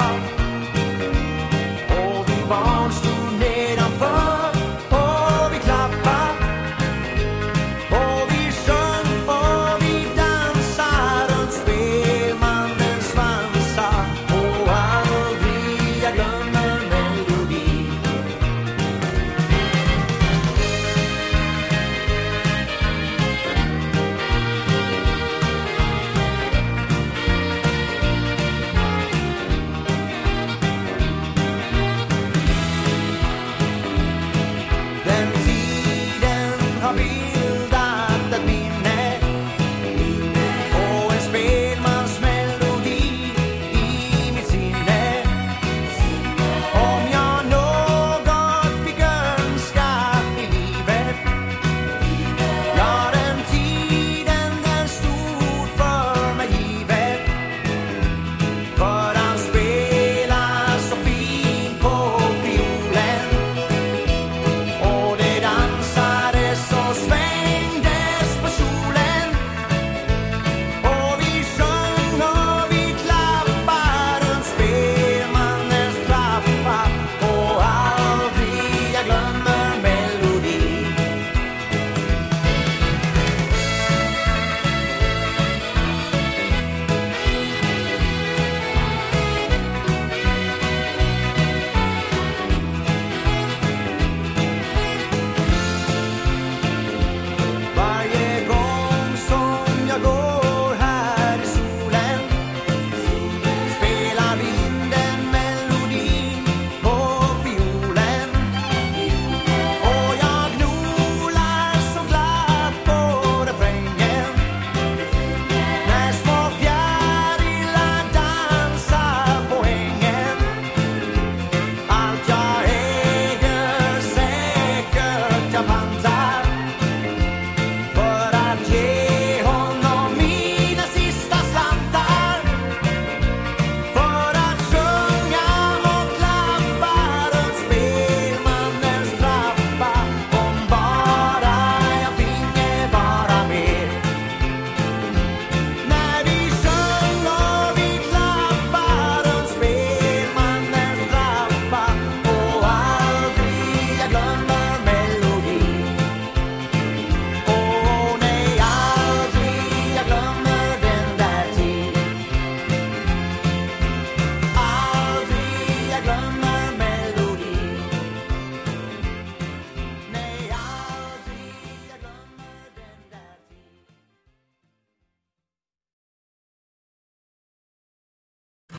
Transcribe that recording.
heart, holding bonds to I'll